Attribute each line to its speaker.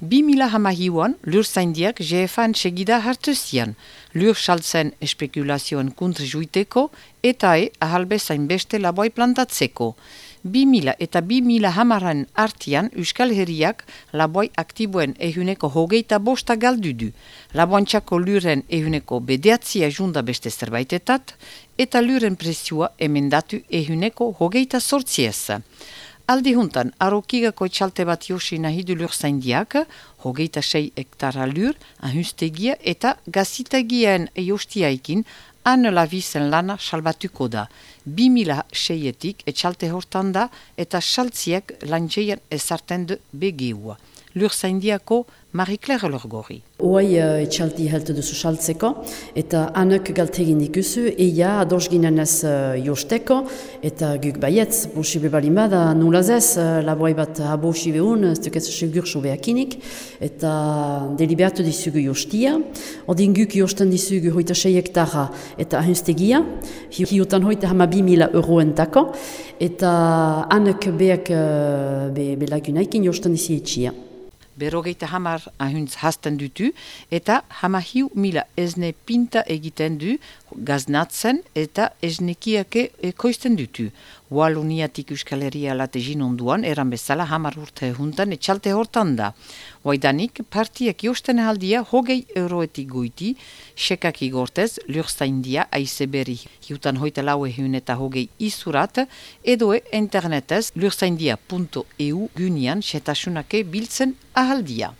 Speaker 1: Bi mila hamahiuan, lur zaindiak GFAN segida hartu zian, lur saltzen espekulazioen kuntr juiteko eta e ahalbezain beste laboi plantatzeko. Bi mila eta bi mila hamaran artian Euskal Herriak laboi aktiboen ehuneko hogeita bosta galdu du. Laboantxako luren ehuneko bedeatzia junda beste zerbaitetat eta luren presioa emendatu ehuneko hogeita sortziez. Aldi juntan, arokigako etxalte bat josi nahi du lur zaindiak, hogeita sei hektara lur, ahustegia eta gazitagien jostiaikin an labizen lana salbatuko da. Bi mila seietik etxalte hortan da eta saltziak lanjeien ezarten du begeua. Lur zaindiako Marie-Claire Lorgori.
Speaker 2: Oai uh, etxalti helte duzu saltzeko, eta anek galtegin ikusu, eia ados ginen ez uh, josteko, eta guk baietz, posible bali da nulaz ez, uh, laboai bat abo sibeun, ez duk ez segur sobeakinik, eta deliberatu dizugu jostia, odin guk josten dizugu hoita sei hektara eta ahunstegia, hiotan hoita hama bi mila euroentako, eta anek beak uh, be, be lagunaikin josten dizi etxia
Speaker 1: berrogeita hamar ahuntz hasten dutu, eta hamahiu mila ezne pinta egiten du gaznatzen eta eznekiake ekoizten dutu. Waluniatik Euskal Herria late onduan, eran bezala hamar urte juntan etxalte hortan da. Waidanik, partiak josten aldia hogei euroetik goiti, sekak igortez, lurza india, aize berri, hiutan hoita lau ehun eta hogei izurat, edoe internetez lurzaindia.eu gunian setasunake biltzen ahaldia.